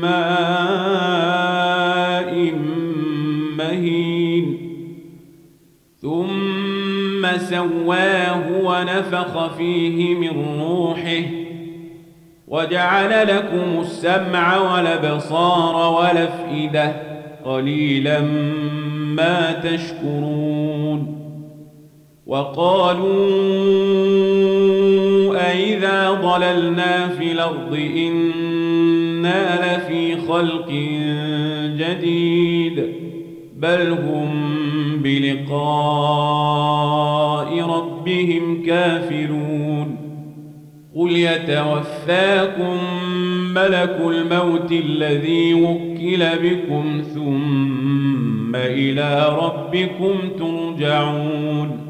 ماء مهين ثم سواه ونفخ فيه من روحه وجعل لكم السمع والأبصار والأفئدة قليلا ما تشكرون وقالوا أئذا ضللنا في الأرض إنا لفي خلق جديد بل هم بلقاء ربهم كافرون قل يتوفاكم ملك الموت الذي وكل بكم ثم إلى ربكم ترجعون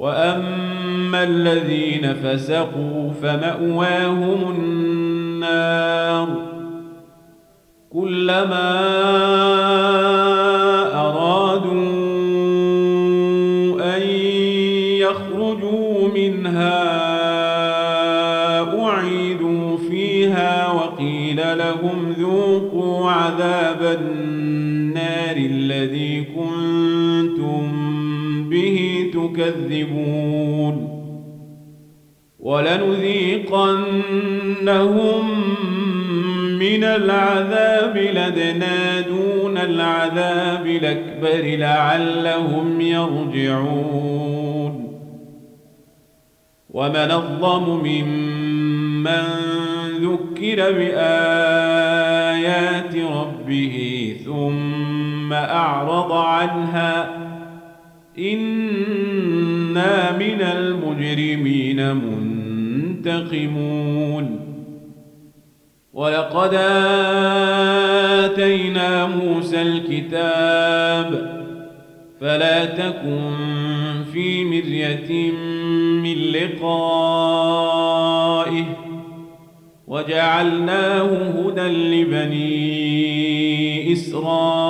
وأما الذين فسقوا فمأواهم النار كلما أرادوا أن يخرجوا منها أعيدوا فيها وقيل لهم ذوقوا عذاب النار تكذبون ولنذيقنهم من العذاب لدنا دون العذاب الأكبر لعلهم يرجعون ومن الظلم ممن ذكر بآيات ربه ثم أعرض عنها من المجرمين منتقمون. ولقد آتينا موسى الكتاب فلا تكن في مرية من لقائه. وجعلناه هدى لبني إسرائيل.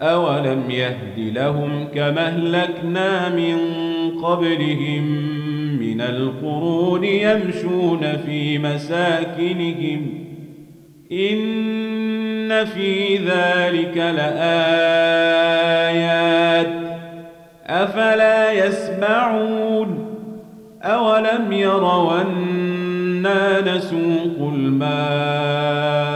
أولم يهد لهم كما أهلكنا من قبلهم من القرون يمشون في مساكنهم إن في ذلك لآيات أفلا يسمعون أولم يروا أنا نسوق الماء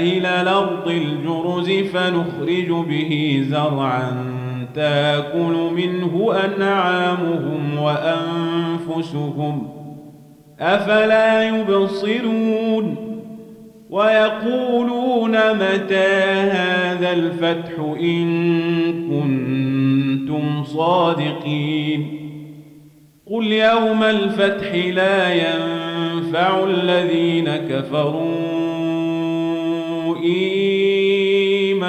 إلى الأرض الجرز فنخرج به زرعا تأكل منه أنعامهم وأنفسهم. أفلا يبصرون ويقولون متى هذا الفتح إن كنتم صادقين. قل يوم الفتح لا ينفع الذين كفروا إيمانهم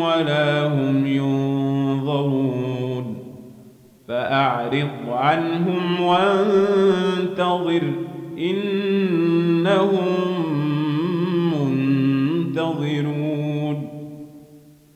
ولا هم ينظرون. فأعرض عنهم وانتظر إنهم